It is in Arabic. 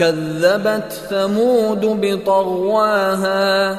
كذبت ثمود بطغواها